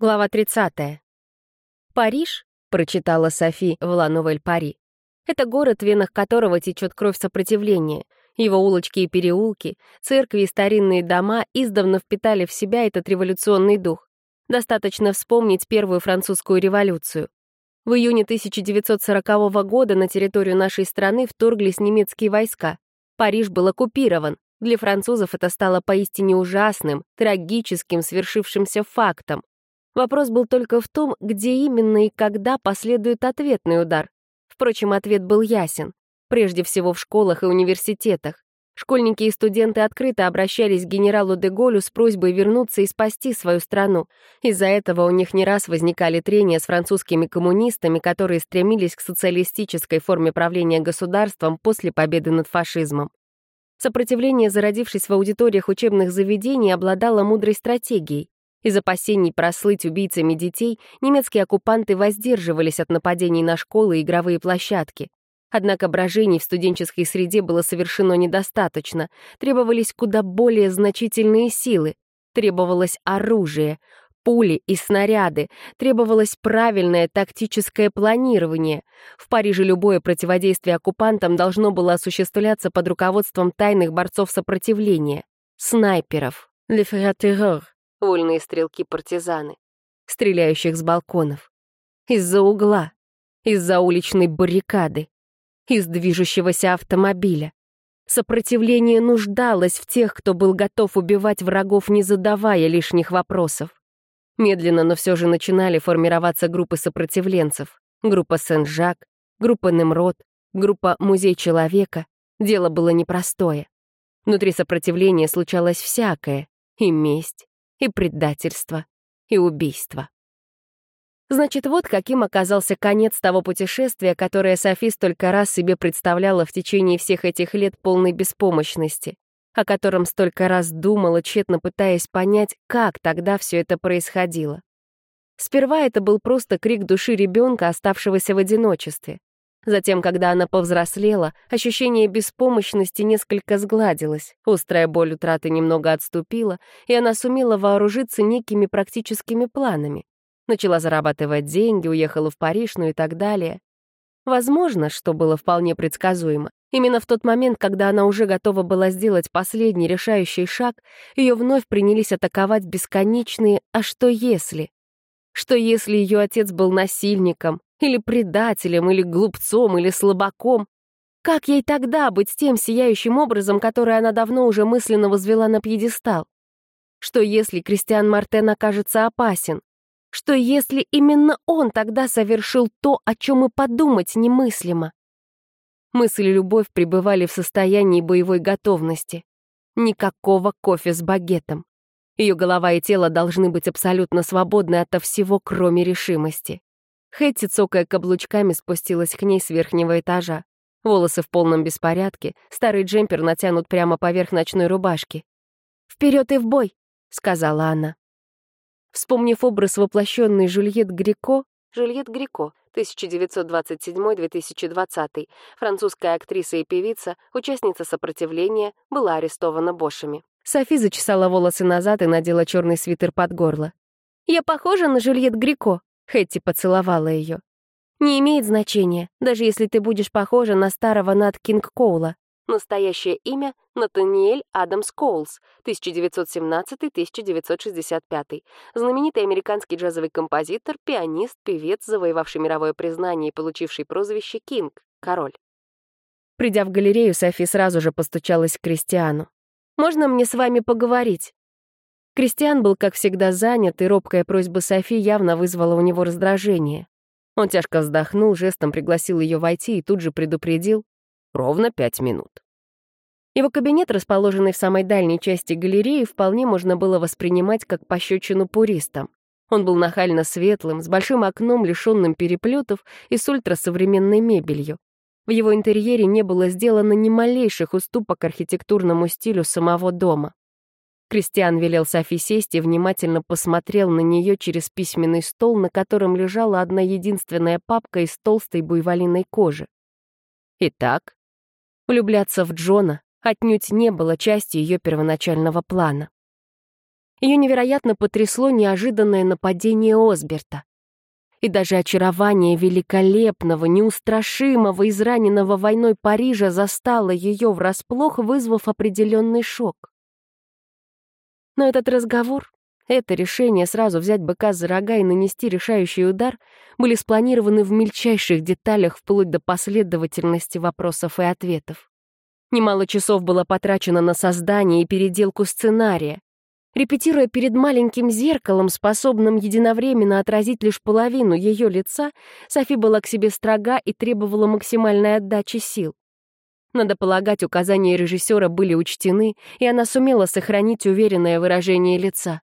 Глава 30. «Париж», — прочитала Софи в «Ла Новель Пари», это город, в венах которого течет кровь сопротивления. Его улочки и переулки, церкви и старинные дома издавна впитали в себя этот революционный дух. Достаточно вспомнить Первую французскую революцию. В июне 1940 года на территорию нашей страны вторглись немецкие войска. Париж был оккупирован. Для французов это стало поистине ужасным, трагическим, свершившимся фактом. Вопрос был только в том, где именно и когда последует ответный удар. Впрочем, ответ был ясен. Прежде всего в школах и университетах. Школьники и студенты открыто обращались к генералу де Голлю с просьбой вернуться и спасти свою страну. Из-за этого у них не раз возникали трения с французскими коммунистами, которые стремились к социалистической форме правления государством после победы над фашизмом. Сопротивление, зародившись в аудиториях учебных заведений, обладало мудрой стратегией. Из опасений прослыть убийцами детей немецкие оккупанты воздерживались от нападений на школы и игровые площадки. Однако брожений в студенческой среде было совершено недостаточно, требовались куда более значительные силы, требовалось оружие, пули и снаряды, требовалось правильное тактическое планирование. В Париже любое противодействие оккупантам должно было осуществляться под руководством тайных борцов сопротивления, снайперов, «le terror», вольные стрелки-партизаны, стреляющих с балконов, из-за угла, из-за уличной баррикады, из движущегося автомобиля. Сопротивление нуждалось в тех, кто был готов убивать врагов, не задавая лишних вопросов. Медленно, но все же начинали формироваться группы сопротивленцев. Группа Сен-Жак, группа Немрод, группа Музей Человека. Дело было непростое. Внутри сопротивления случалось всякое. И месть, и предательство, и убийство. Значит, вот каким оказался конец того путешествия, которое Софи столько раз себе представляла в течение всех этих лет полной беспомощности, о котором столько раз думала, тщетно пытаясь понять, как тогда все это происходило. Сперва это был просто крик души ребенка, оставшегося в одиночестве. Затем, когда она повзрослела, ощущение беспомощности несколько сгладилось, острая боль утраты немного отступила, и она сумела вооружиться некими практическими планами. Начала зарабатывать деньги, уехала в Париж, ну и так далее. Возможно, что было вполне предсказуемо. Именно в тот момент, когда она уже готова была сделать последний решающий шаг, ее вновь принялись атаковать бесконечные «а что если?». Что если ее отец был насильником, или предателем, или глупцом, или слабаком. Как ей тогда быть тем сияющим образом, который она давно уже мысленно возвела на пьедестал? Что если Кристиан Мартен окажется опасен? Что если именно он тогда совершил то, о чем и подумать немыслимо? Мысль и любовь пребывали в состоянии боевой готовности. Никакого кофе с багетом. Ее голова и тело должны быть абсолютно свободны ото всего, кроме решимости. Хэтти, цокая каблучками, спустилась к ней с верхнего этажа. Волосы в полном беспорядке, старый джемпер натянут прямо поверх ночной рубашки. «Вперед и в бой!» — сказала она. Вспомнив образ воплощенный Жюльет Грико, Жюльет Грико, 1927-2020, французская актриса и певица, участница сопротивления, была арестована Бошами. Софи зачесала волосы назад и надела черный свитер под горло. «Я похожа на Жюльет Грико?» Хэтти поцеловала ее. «Не имеет значения, даже если ты будешь похожа на старого Нат Кинг Коула. Настоящее имя — Натаниэль Адамс Коулс, 1917-1965. Знаменитый американский джазовый композитор, пианист, певец, завоевавший мировое признание и получивший прозвище Кинг — король. Придя в галерею, Софи сразу же постучалась к Кристиану. «Можно мне с вами поговорить?» Кристиан был, как всегда, занят, и робкая просьба Софи явно вызвала у него раздражение. Он тяжко вздохнул, жестом пригласил ее войти и тут же предупредил «ровно пять минут». Его кабинет, расположенный в самой дальней части галереи, вполне можно было воспринимать как пощечину пуристам. Он был нахально светлым, с большим окном, лишенным переплетов и с ультрасовременной мебелью. В его интерьере не было сделано ни малейших уступок архитектурному стилю самого дома. Кристиан велел Софи сесть и внимательно посмотрел на нее через письменный стол, на котором лежала одна единственная папка из толстой буйволиной кожи. Итак, влюбляться в Джона отнюдь не было частью ее первоначального плана. Ее невероятно потрясло неожиданное нападение Осберта. И даже очарование великолепного, неустрашимого, израненного войной Парижа застало ее врасплох, вызвав определенный шок. Но этот разговор, это решение сразу взять быка за рога и нанести решающий удар были спланированы в мельчайших деталях вплоть до последовательности вопросов и ответов. Немало часов было потрачено на создание и переделку сценария. Репетируя перед маленьким зеркалом, способным единовременно отразить лишь половину ее лица, Софи была к себе строга и требовала максимальной отдачи сил. Надо полагать, указания режиссера были учтены, и она сумела сохранить уверенное выражение лица.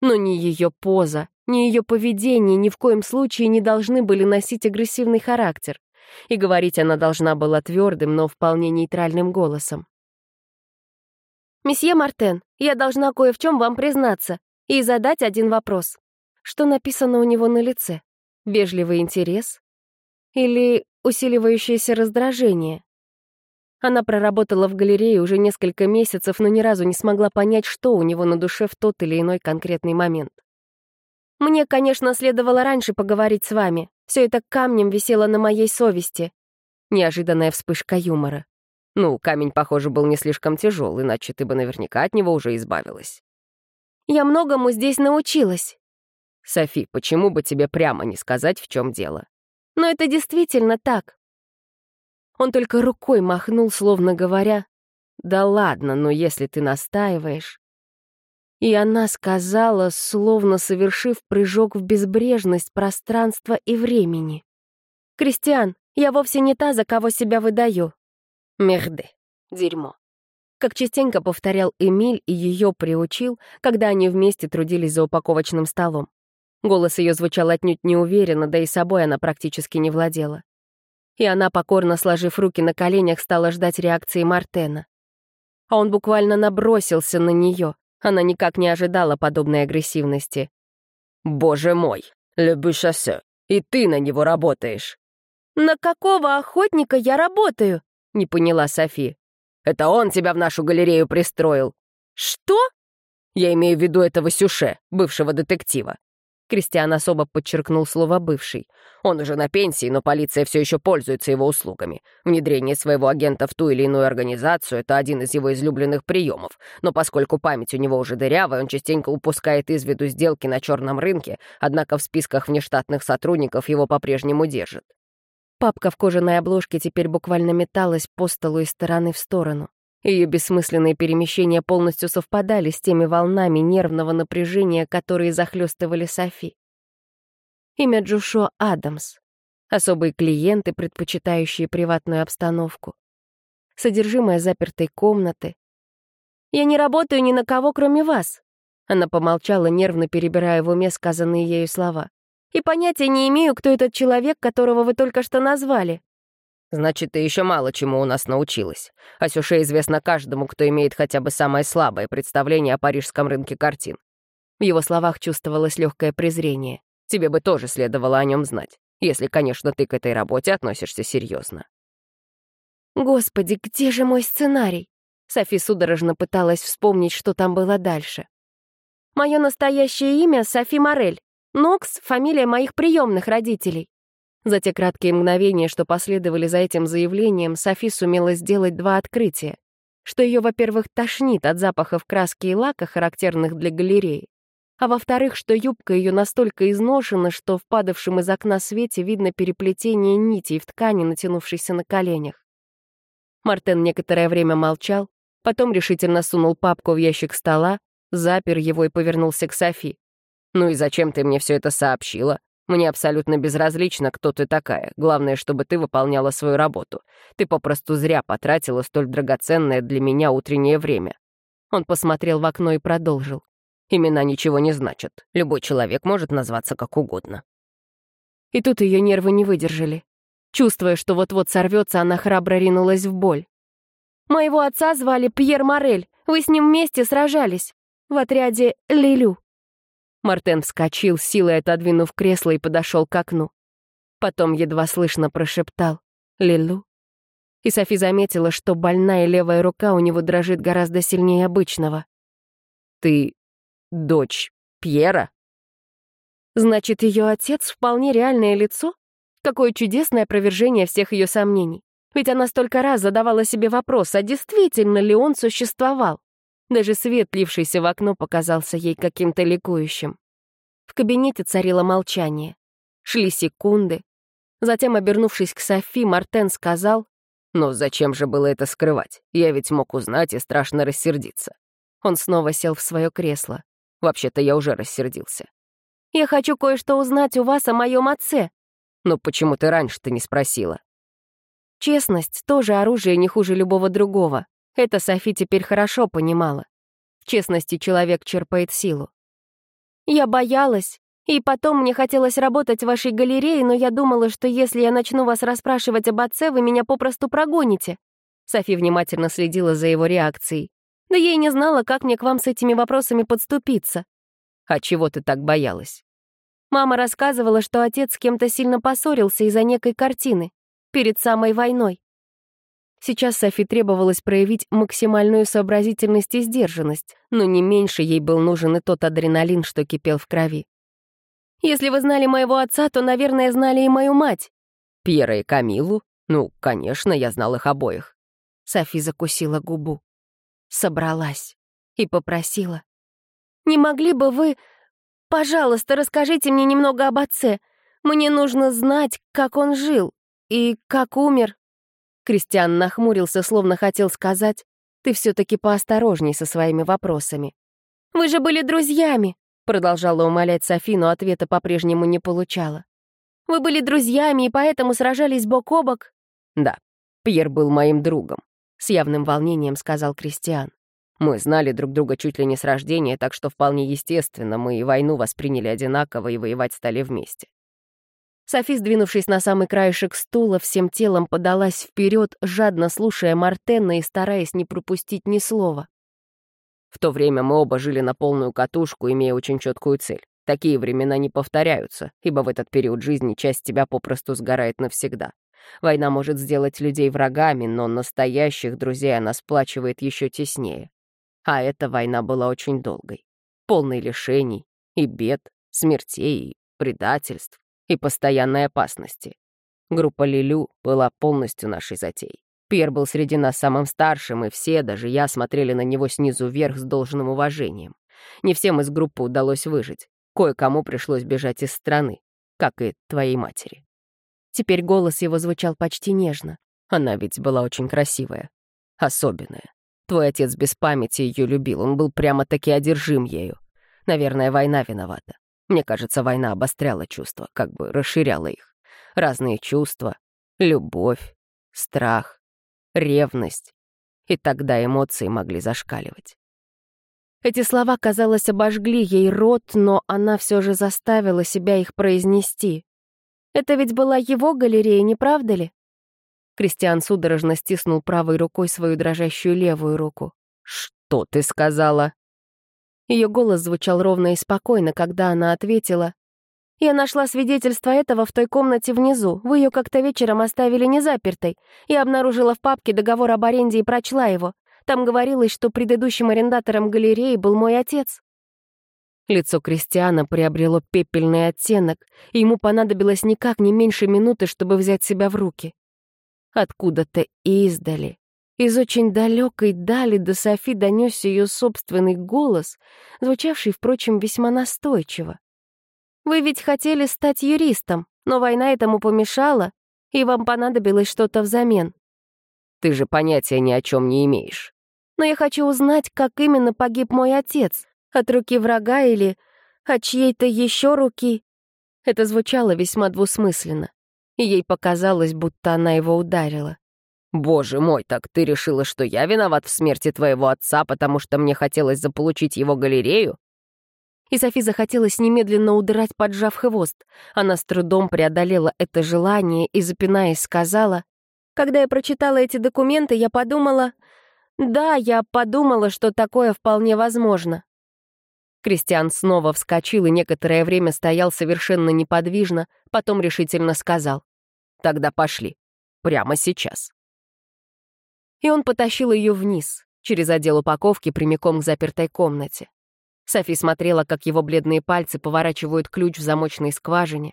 Но ни ее поза, ни ее поведение ни в коем случае не должны были носить агрессивный характер. И говорить она должна была твердым, но вполне нейтральным голосом. «Месье Мартен, я должна кое в чем вам признаться и задать один вопрос. Что написано у него на лице? Вежливый интерес? Или усиливающееся раздражение? Она проработала в галерее уже несколько месяцев, но ни разу не смогла понять, что у него на душе в тот или иной конкретный момент. «Мне, конечно, следовало раньше поговорить с вами. Все это камнем висело на моей совести». Неожиданная вспышка юмора. «Ну, камень, похоже, был не слишком тяжел, иначе ты бы наверняка от него уже избавилась». «Я многому здесь научилась». «Софи, почему бы тебе прямо не сказать, в чем дело?» «Но это действительно так. Он только рукой махнул, словно говоря, «Да ладно, но если ты настаиваешь...» И она сказала, словно совершив прыжок в безбрежность пространства и времени. «Кристиан, я вовсе не та, за кого себя выдаю». «Мерде. Дерьмо». Как частенько повторял Эмиль и ее приучил, когда они вместе трудились за упаковочным столом. Голос ее звучал отнюдь неуверенно, да и собой она практически не владела и она, покорно сложив руки на коленях, стала ждать реакции Мартена. А он буквально набросился на нее. Она никак не ожидала подобной агрессивности. «Боже мой, le шоссе, и ты на него работаешь!» «На какого охотника я работаю?» — не поняла Софи. «Это он тебя в нашу галерею пристроил». «Что?» «Я имею в виду этого Сюше, бывшего детектива. Кристиан особо подчеркнул слово «бывший». Он уже на пенсии, но полиция все еще пользуется его услугами. Внедрение своего агента в ту или иную организацию — это один из его излюбленных приемов. Но поскольку память у него уже дырявая, он частенько упускает из виду сделки на черном рынке, однако в списках внештатных сотрудников его по-прежнему держат. Папка в кожаной обложке теперь буквально металась по столу из стороны в сторону. Ее бессмысленные перемещения полностью совпадали с теми волнами нервного напряжения, которые захлестывали Софи. Имя Джушо Адамс. Особые клиенты, предпочитающие приватную обстановку. Содержимое запертой комнаты. «Я не работаю ни на кого, кроме вас», она помолчала, нервно перебирая в уме сказанные ею слова. «И понятия не имею, кто этот человек, которого вы только что назвали. Значит, ты еще мало чему у нас научилась. О Сюше известно каждому, кто имеет хотя бы самое слабое представление о парижском рынке картин. В его словах чувствовалось легкое презрение. Тебе бы тоже следовало о нем знать, если, конечно, ты к этой работе относишься серьезно. Господи, где же мой сценарий? Софи судорожно пыталась вспомнить, что там было дальше. Мое настоящее имя — Софи Морель. Нокс — фамилия моих приемных родителей. За те краткие мгновения, что последовали за этим заявлением, Софи сумела сделать два открытия. Что ее, во-первых, тошнит от запахов краски и лака, характерных для галереи, а во-вторых, что юбка ее настолько изношена, что в падавшем из окна свете видно переплетение нитей в ткани, натянувшейся на коленях. Мартен некоторое время молчал, потом решительно сунул папку в ящик стола, запер его и повернулся к Софи. «Ну и зачем ты мне все это сообщила? Мне абсолютно безразлично, кто ты такая. Главное, чтобы ты выполняла свою работу. Ты попросту зря потратила столь драгоценное для меня утреннее время». Он посмотрел в окно и продолжил. «Имена ничего не значат. Любой человек может назваться как угодно». И тут ее нервы не выдержали. Чувствуя, что вот-вот сорвется, она храбро ринулась в боль. «Моего отца звали Пьер Морель. Вы с ним вместе сражались. В отряде Лилю». Мартен вскочил, силой отодвинув кресло и подошел к окну. Потом едва слышно прошептал «Лилу». И Софи заметила, что больная левая рука у него дрожит гораздо сильнее обычного. «Ты дочь Пьера?» Значит, ее отец вполне реальное лицо? Какое чудесное опровержение всех ее сомнений. Ведь она столько раз задавала себе вопрос, а действительно ли он существовал? Даже свет, лившийся в окно, показался ей каким-то ликующим. В кабинете царило молчание. Шли секунды. Затем, обернувшись к Софи, Мартен сказал, «Но зачем же было это скрывать? Я ведь мог узнать и страшно рассердиться». Он снова сел в свое кресло. «Вообще-то я уже рассердился». «Я хочу кое-что узнать у вас о моем отце». «Но почему ты раньше-то не спросила?» Честность — тоже оружие не хуже любого другого. Это Софи теперь хорошо понимала. В честности человек черпает силу. «Я боялась, и потом мне хотелось работать в вашей галерее, но я думала, что если я начну вас расспрашивать об отце, вы меня попросту прогоните». Софи внимательно следила за его реакцией. «Да я и не знала, как мне к вам с этими вопросами подступиться». «А чего ты так боялась?» Мама рассказывала, что отец с кем-то сильно поссорился из-за некой картины, перед самой войной. Сейчас Софи требовалось проявить максимальную сообразительность и сдержанность, но не меньше ей был нужен и тот адреналин, что кипел в крови. Если вы знали моего отца, то, наверное, знали и мою мать». «Пьера и Камилу? Ну, конечно, я знал их обоих». Софи закусила губу. Собралась и попросила. «Не могли бы вы... Пожалуйста, расскажите мне немного об отце. Мне нужно знать, как он жил и как умер». Кристиан нахмурился, словно хотел сказать, «Ты все-таки поосторожней со своими вопросами». «Вы же были друзьями!» Продолжала умолять Софи, но ответа по-прежнему не получала. «Вы были друзьями и поэтому сражались бок о бок?» «Да, Пьер был моим другом», — с явным волнением сказал Кристиан. «Мы знали друг друга чуть ли не с рождения, так что вполне естественно, мы и войну восприняли одинаково и воевать стали вместе». Софи, сдвинувшись на самый краешек стула, всем телом подалась вперед, жадно слушая Мартена и стараясь не пропустить ни слова. В то время мы оба жили на полную катушку, имея очень четкую цель. Такие времена не повторяются, ибо в этот период жизни часть тебя попросту сгорает навсегда. Война может сделать людей врагами, но настоящих друзей она сплачивает еще теснее. А эта война была очень долгой, полной лишений и бед, смертей, и предательств и постоянной опасности. Группа Лилю была полностью нашей затеей. Пьер был среди нас самым старшим, и все, даже я, смотрели на него снизу вверх с должным уважением. Не всем из группы удалось выжить. Кое-кому пришлось бежать из страны, как и твоей матери. Теперь голос его звучал почти нежно. Она ведь была очень красивая. Особенная. Твой отец без памяти ее любил, он был прямо-таки одержим ею. Наверное, война виновата. Мне кажется, война обостряла чувства, как бы расширяла их. Разные чувства, любовь, страх, ревность. И тогда эмоции могли зашкаливать. Эти слова, казалось, обожгли ей рот, но она все же заставила себя их произнести. Это ведь была его галерея, не правда ли? Кристиан судорожно стиснул правой рукой свою дрожащую левую руку. «Что ты сказала?» Ее голос звучал ровно и спокойно, когда она ответила, я нашла свидетельство этого в той комнате внизу. Вы ее как-то вечером оставили незапертой. Я обнаружила в папке договор об аренде и прочла его. Там говорилось, что предыдущим арендатором галереи был мой отец. Лицо Кристиана приобрело пепельный оттенок, и ему понадобилось никак не меньше минуты, чтобы взять себя в руки. Откуда-то издали, из очень далекой дали до Софи донесся ее собственный голос, звучавший, впрочем, весьма настойчиво. Вы ведь хотели стать юристом, но война этому помешала, и вам понадобилось что-то взамен. Ты же понятия ни о чем не имеешь. Но я хочу узнать, как именно погиб мой отец. От руки врага или от чьей-то еще руки. Это звучало весьма двусмысленно, и ей показалось, будто она его ударила. «Боже мой, так ты решила, что я виноват в смерти твоего отца, потому что мне хотелось заполучить его галерею? и Софи захотелось немедленно удрать, поджав хвост. Она с трудом преодолела это желание и, запинаясь, сказала, «Когда я прочитала эти документы, я подумала...» «Да, я подумала, что такое вполне возможно». Кристиан снова вскочил и некоторое время стоял совершенно неподвижно, потом решительно сказал, «Тогда пошли. Прямо сейчас». И он потащил ее вниз, через отдел упаковки прямиком к запертой комнате. Софи смотрела, как его бледные пальцы поворачивают ключ в замочной скважине.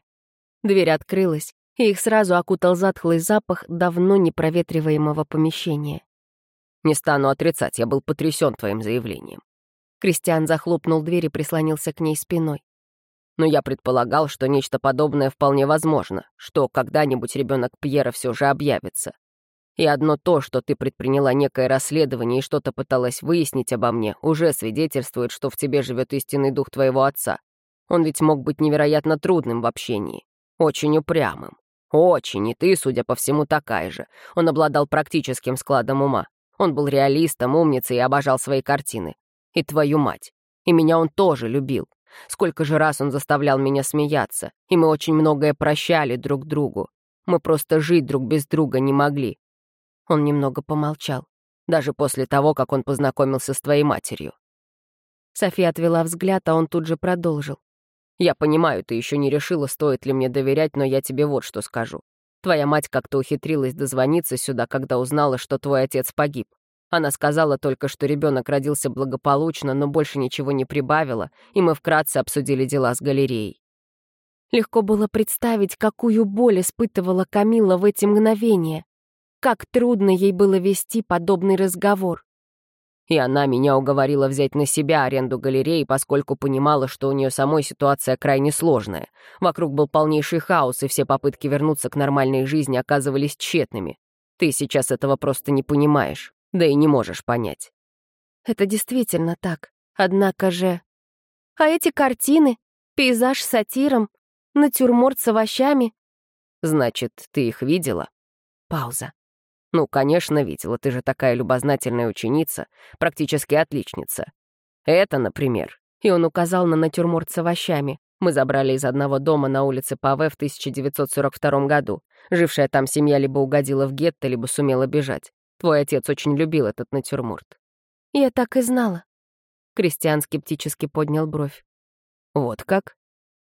Дверь открылась, и их сразу окутал затхлый запах давно непроветриваемого помещения. «Не стану отрицать, я был потрясен твоим заявлением». Кристиан захлопнул дверь и прислонился к ней спиной. «Но я предполагал, что нечто подобное вполне возможно, что когда-нибудь ребенок Пьера все же объявится. И одно то, что ты предприняла некое расследование и что-то пыталась выяснить обо мне, уже свидетельствует, что в тебе живет истинный дух твоего отца. Он ведь мог быть невероятно трудным в общении, очень упрямым. Очень, и ты, судя по всему, такая же. Он обладал практическим складом ума. Он был реалистом, умницей и обожал свои картины. И твою мать. И меня он тоже любил. Сколько же раз он заставлял меня смеяться, и мы очень многое прощали друг другу. Мы просто жить друг без друга не могли. Он немного помолчал, даже после того, как он познакомился с твоей матерью. София отвела взгляд, а он тут же продолжил. «Я понимаю, ты еще не решила, стоит ли мне доверять, но я тебе вот что скажу. Твоя мать как-то ухитрилась дозвониться сюда, когда узнала, что твой отец погиб. Она сказала только, что ребенок родился благополучно, но больше ничего не прибавила, и мы вкратце обсудили дела с галереей. Легко было представить, какую боль испытывала Камила в эти мгновения. Как трудно ей было вести подобный разговор. И она меня уговорила взять на себя аренду галереи, поскольку понимала, что у нее самой ситуация крайне сложная. Вокруг был полнейший хаос, и все попытки вернуться к нормальной жизни оказывались тщетными. Ты сейчас этого просто не понимаешь, да и не можешь понять. Это действительно так. Однако же... А эти картины? Пейзаж с сатиром? Натюрморт с овощами? Значит, ты их видела? Пауза. «Ну, конечно, видела, ты же такая любознательная ученица, практически отличница. Это, например». И он указал на натюрморт с овощами. Мы забрали из одного дома на улице Паве в 1942 году. Жившая там семья либо угодила в гетто, либо сумела бежать. Твой отец очень любил этот натюрморт. Я так и знала. Кристиан скептически поднял бровь. Вот как?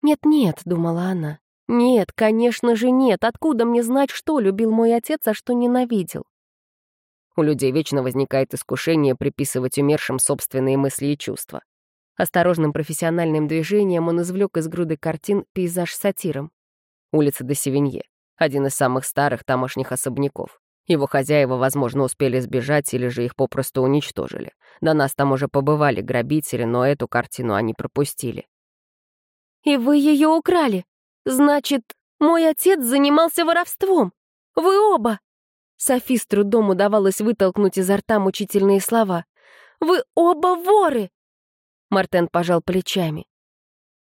Нет-нет, думала она. Нет, конечно же нет. Откуда мне знать, что любил мой отец, а что ненавидел? У людей вечно возникает искушение приписывать умершим собственные мысли и чувства. Осторожным профессиональным движением он извлек из груды картин пейзаж с сатиром. Улица де Севинье — один из самых старых тамошних особняков. Его хозяева, возможно, успели сбежать или же их попросту уничтожили. До нас там уже побывали грабители, но эту картину они пропустили. «И вы ее украли?» «Значит, мой отец занимался воровством! Вы оба!» Софи с трудом удавалось вытолкнуть изо рта мучительные слова. «Вы оба воры!» Мартен пожал плечами.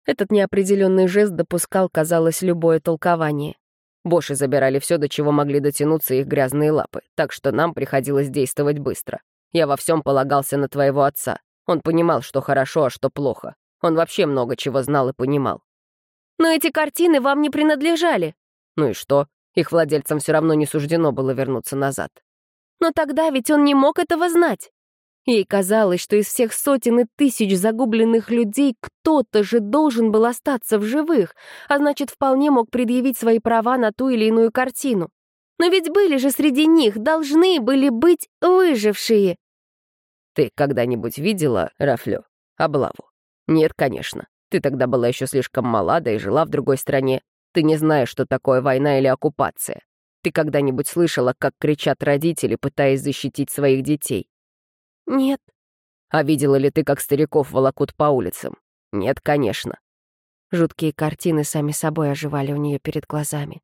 Этот неопределенный жест допускал, казалось, любое толкование. Боши забирали все, до чего могли дотянуться их грязные лапы, так что нам приходилось действовать быстро. Я во всем полагался на твоего отца. Он понимал, что хорошо, а что плохо. Он вообще много чего знал и понимал. Но эти картины вам не принадлежали. Ну и что? Их владельцам все равно не суждено было вернуться назад. Но тогда ведь он не мог этого знать. Ей казалось, что из всех сотен и тысяч загубленных людей кто-то же должен был остаться в живых, а значит, вполне мог предъявить свои права на ту или иную картину. Но ведь были же среди них, должны были быть выжившие. Ты когда-нибудь видела, Рафлё, облаву? Нет, конечно. Ты тогда была еще слишком молода и жила в другой стране. Ты не знаешь, что такое война или оккупация. Ты когда-нибудь слышала, как кричат родители, пытаясь защитить своих детей? Нет. А видела ли ты, как стариков волокут по улицам? Нет, конечно. Жуткие картины сами собой оживали у нее перед глазами.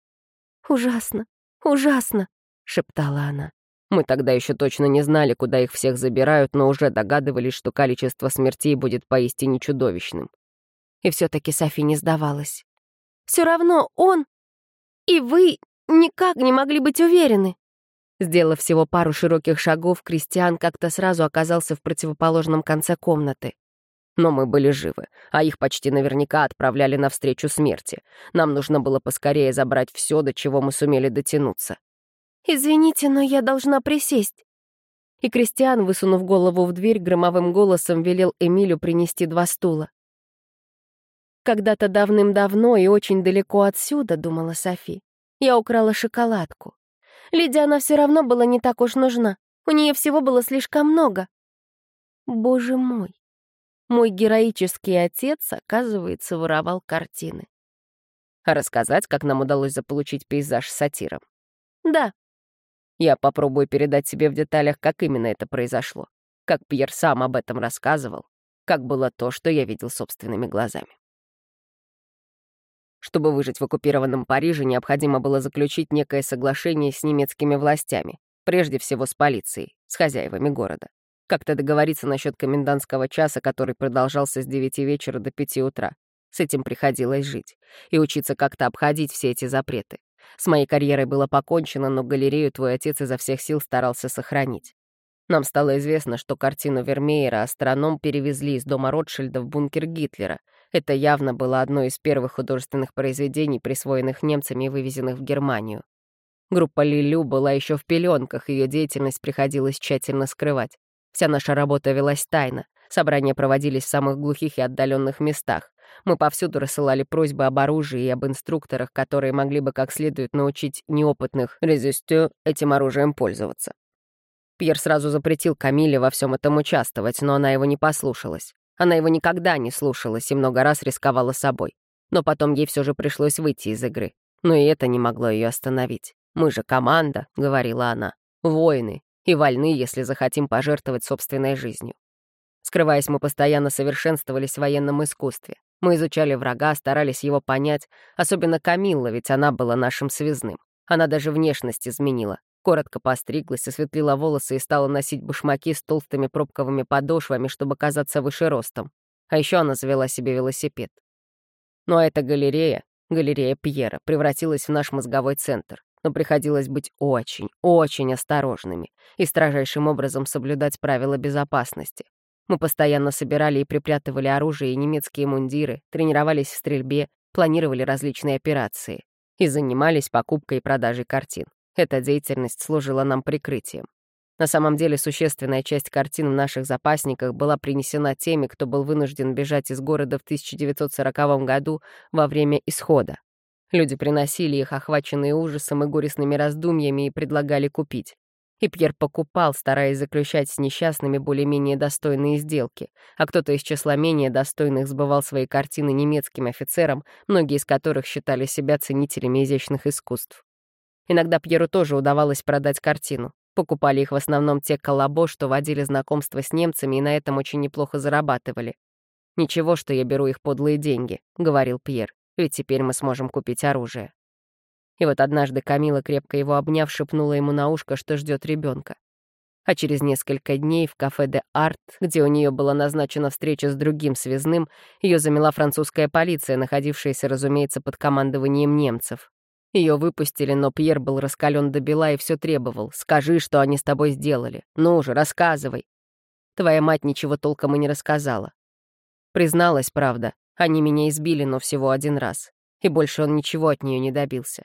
«Ужасно, ужасно», — шептала она. Мы тогда еще точно не знали, куда их всех забирают, но уже догадывались, что количество смертей будет поистине чудовищным. И все-таки Софи не сдавалась. «Все равно он и вы никак не могли быть уверены». Сделав всего пару широких шагов, Кристиан как-то сразу оказался в противоположном конце комнаты. Но мы были живы, а их почти наверняка отправляли навстречу смерти. Нам нужно было поскорее забрать все, до чего мы сумели дотянуться. «Извините, но я должна присесть». И Кристиан, высунув голову в дверь, громовым голосом велел Эмилю принести два стула. Когда-то давным-давно и очень далеко отсюда, думала Софи, я украла шоколадку. Лиде она все равно была не так уж нужна. У нее всего было слишком много. Боже мой, Мой героический отец, оказывается, воровал картины. А рассказать, как нам удалось заполучить пейзаж с сатиром? Да. Я попробую передать тебе в деталях, как именно это произошло. Как Пьер сам об этом рассказывал. Как было то, что я видел собственными глазами. Чтобы выжить в оккупированном Париже, необходимо было заключить некое соглашение с немецкими властями, прежде всего с полицией, с хозяевами города. Как-то договориться насчет комендантского часа, который продолжался с 9 вечера до 5 утра. С этим приходилось жить. И учиться как-то обходить все эти запреты. С моей карьерой было покончено, но галерею твой отец изо всех сил старался сохранить. Нам стало известно, что картину Вермеера астроном перевезли из дома Ротшильда в бункер Гитлера. Это явно было одно из первых художественных произведений, присвоенных немцами и вывезенных в Германию. Группа Лилю была еще в пеленках, ее деятельность приходилось тщательно скрывать. Вся наша работа велась тайно. Собрания проводились в самых глухих и отдаленных местах. Мы повсюду рассылали просьбы об оружии и об инструкторах, которые могли бы как следует научить неопытных резистю этим оружием пользоваться. Пьер сразу запретил Камиле во всем этом участвовать, но она его не послушалась. Она его никогда не слушалась и много раз рисковала собой. Но потом ей все же пришлось выйти из игры. Но и это не могло ее остановить. «Мы же команда», — говорила она, — «воины, и вольны, если захотим пожертвовать собственной жизнью. Скрываясь, мы постоянно совершенствовались в военном искусстве. Мы изучали врага, старались его понять, особенно Камилла, ведь она была нашим связным. Она даже внешность изменила. Коротко постриглась, осветлила волосы и стала носить башмаки с толстыми пробковыми подошвами, чтобы казаться выше ростом. А еще она завела себе велосипед. Ну а эта галерея, галерея Пьера, превратилась в наш мозговой центр но приходилось быть очень, очень осторожными и строжайшим образом соблюдать правила безопасности. Мы постоянно собирали и припрятывали оружие и немецкие мундиры, тренировались в стрельбе, планировали различные операции и занимались покупкой и продажей картин. Эта деятельность служила нам прикрытием. На самом деле существенная часть картин в наших запасниках была принесена теми, кто был вынужден бежать из города в 1940 году во время исхода. Люди приносили их, охваченные ужасом и горестными раздумьями, и предлагали купить. И Пьер покупал, стараясь заключать с несчастными более-менее достойные сделки, а кто-то из числа менее достойных сбывал свои картины немецким офицерам, многие из которых считали себя ценителями изящных искусств. Иногда Пьеру тоже удавалось продать картину. Покупали их в основном те коллабо, что водили знакомства с немцами и на этом очень неплохо зарабатывали. «Ничего, что я беру их подлые деньги», — говорил Пьер ведь теперь мы сможем купить оружие. И вот однажды Камила, крепко его обняв, шепнула ему на ушко, что ждет ребенка. А через несколько дней в кафе «Де Арт», где у нее была назначена встреча с другим связным, ее замела французская полиция, находившаяся, разумеется, под командованием немцев. Ее выпустили, но Пьер был раскален до бела и все требовал. «Скажи, что они с тобой сделали. Ну же, рассказывай». Твоя мать ничего толком и не рассказала. Призналась, правда, они меня избили, но всего один раз. И больше он ничего от нее не добился.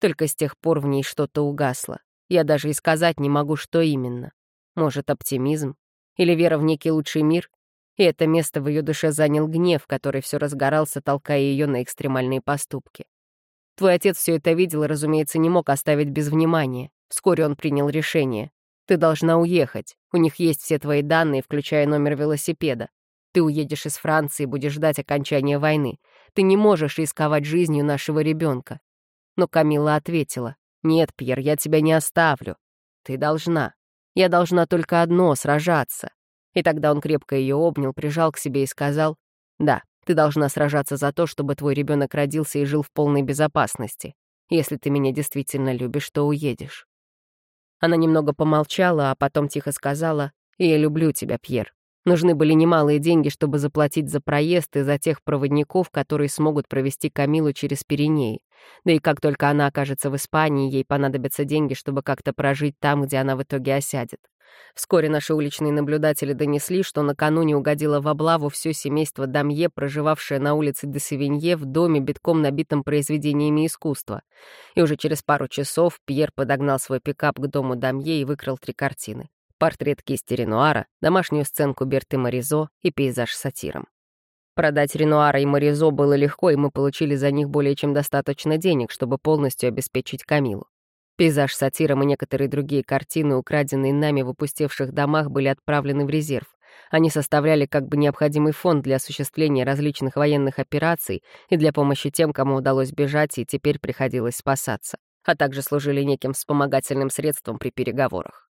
Только с тех пор в ней что-то угасло. Я даже и сказать не могу, что именно. Может, оптимизм? Или вера в некий лучший мир? И это место в ее душе занял гнев, который все разгорался, толкая ее на экстремальные поступки. Твой отец все это видел и, разумеется, не мог оставить без внимания. Вскоре он принял решение. Ты должна уехать. У них есть все твои данные, включая номер велосипеда. Ты уедешь из Франции и будешь ждать окончания войны. Ты не можешь рисковать жизнью нашего ребенка. Но Камила ответила, «Нет, Пьер, я тебя не оставлю. Ты должна. Я должна только одно — сражаться». И тогда он крепко ее обнял, прижал к себе и сказал, «Да, ты должна сражаться за то, чтобы твой ребенок родился и жил в полной безопасности. Если ты меня действительно любишь, то уедешь». Она немного помолчала, а потом тихо сказала, «Я люблю тебя, Пьер. Нужны были немалые деньги, чтобы заплатить за проезд и за тех проводников, которые смогут провести Камилу через Пиренеи. Да и как только она окажется в Испании, ей понадобятся деньги, чтобы как-то прожить там, где она в итоге осядет. Вскоре наши уличные наблюдатели донесли, что накануне угодило в облаву все семейство Дамье, проживавшее на улице де Севинье в доме, битком набитом произведениями искусства. И уже через пару часов Пьер подогнал свой пикап к дому Дамье и выкрал три картины портрет кисти Ренуара, домашнюю сценку Берты Моризо и пейзаж с сатиром. Продать Ренуара и Моризо было легко, и мы получили за них более чем достаточно денег, чтобы полностью обеспечить Камилу. Пейзаж с сатиром и некоторые другие картины, украденные нами в опустевших домах, были отправлены в резерв, Они составляли как бы необходимый фонд для осуществления различных военных операций и для помощи тем, кому удалось бежать и теперь приходилось спасаться, а также служили неким вспомогательным средством при переговорах.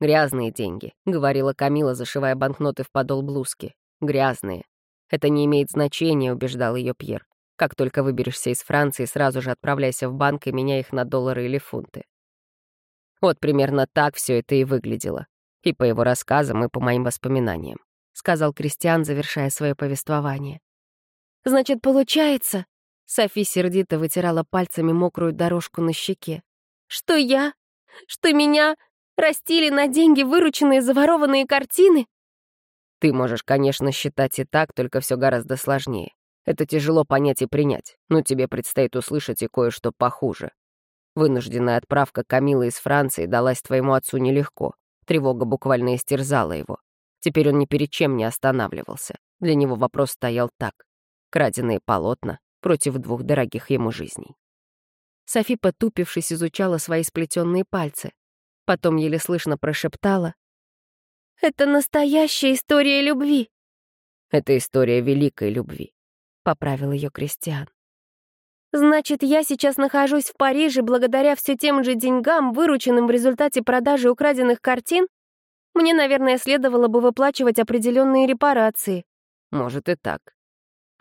«Грязные деньги», — говорила Камила, зашивая банкноты в подол блузки. «Грязные. Это не имеет значения», — убеждал ее Пьер. «Как только выберешься из Франции, сразу же отправляйся в банк и меняй их на доллары или фунты». Вот примерно так все это и выглядело. И по его рассказам, и по моим воспоминаниям, — сказал Кристиан, завершая свое повествование. «Значит, получается...» Софи сердито вытирала пальцами мокрую дорожку на щеке. «Что я? Что меня растили на деньги вырученные заворованные картины?» Ты можешь, конечно, считать и так, только все гораздо сложнее. Это тяжело понять и принять, но тебе предстоит услышать и кое-что похуже. Вынужденная отправка Камилы из Франции далась твоему отцу нелегко. Тревога буквально истерзала его. Теперь он ни перед чем не останавливался. Для него вопрос стоял так. Краденые полотна против двух дорогих ему жизней. Софи, потупившись, изучала свои сплетенные пальцы. Потом еле слышно прошептала. «Это настоящая история любви». «Это история великой любви», — поправил ее Кристиан. Значит, я сейчас нахожусь в Париже благодаря все тем же деньгам, вырученным в результате продажи украденных картин? Мне, наверное, следовало бы выплачивать определенные репарации. Может и так.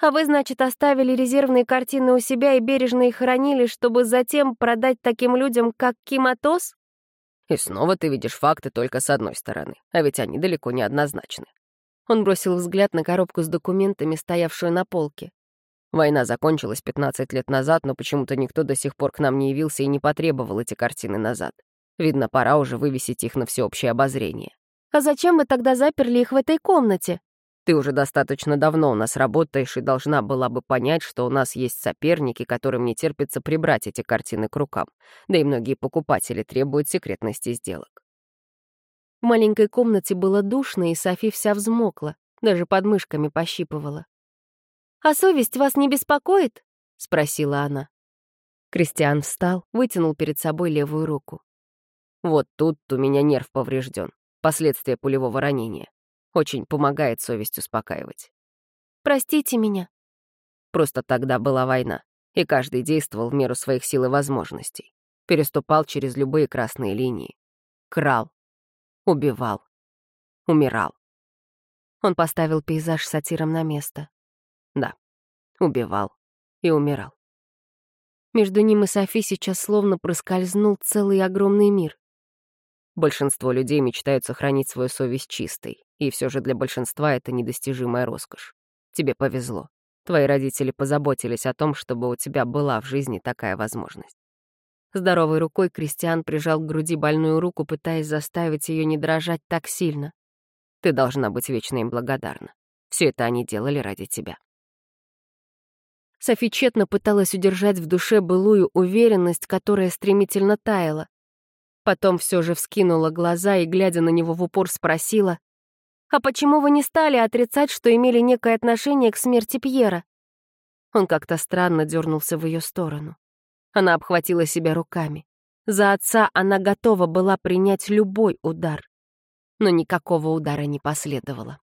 А вы, значит, оставили резервные картины у себя и бережно их хранили, чтобы затем продать таким людям, как Киматос? И снова ты видишь факты только с одной стороны, а ведь они далеко не однозначны. Он бросил взгляд на коробку с документами, стоявшую на полке. Война закончилась 15 лет назад, но почему-то никто до сих пор к нам не явился и не потребовал эти картины назад. Видно, пора уже вывесить их на всеобщее обозрение. «А зачем вы тогда заперли их в этой комнате?» «Ты уже достаточно давно у нас работаешь и должна была бы понять, что у нас есть соперники, которым не терпится прибрать эти картины к рукам. Да и многие покупатели требуют секретности сделок». В маленькой комнате было душно, и Софи вся взмокла, даже подмышками пощипывала. «А совесть вас не беспокоит?» — спросила она. Кристиан встал, вытянул перед собой левую руку. «Вот тут у меня нерв поврежден. Последствия пулевого ранения. Очень помогает совесть успокаивать». «Простите меня». Просто тогда была война, и каждый действовал в меру своих сил и возможностей. Переступал через любые красные линии. Крал. Убивал. Умирал. Он поставил пейзаж сатиром на место. Да, убивал и умирал. Между ним и Софи сейчас словно проскользнул целый огромный мир. Большинство людей мечтают сохранить свою совесть чистой, и все же для большинства это недостижимая роскошь. Тебе повезло. Твои родители позаботились о том, чтобы у тебя была в жизни такая возможность. Здоровой рукой Кристиан прижал к груди больную руку, пытаясь заставить ее не дрожать так сильно. Ты должна быть вечно им благодарна. Все это они делали ради тебя. Софи тщетно пыталась удержать в душе былую уверенность, которая стремительно таяла. Потом все же вскинула глаза и, глядя на него в упор, спросила, «А почему вы не стали отрицать, что имели некое отношение к смерти Пьера?» Он как-то странно дернулся в ее сторону. Она обхватила себя руками. За отца она готова была принять любой удар. Но никакого удара не последовало.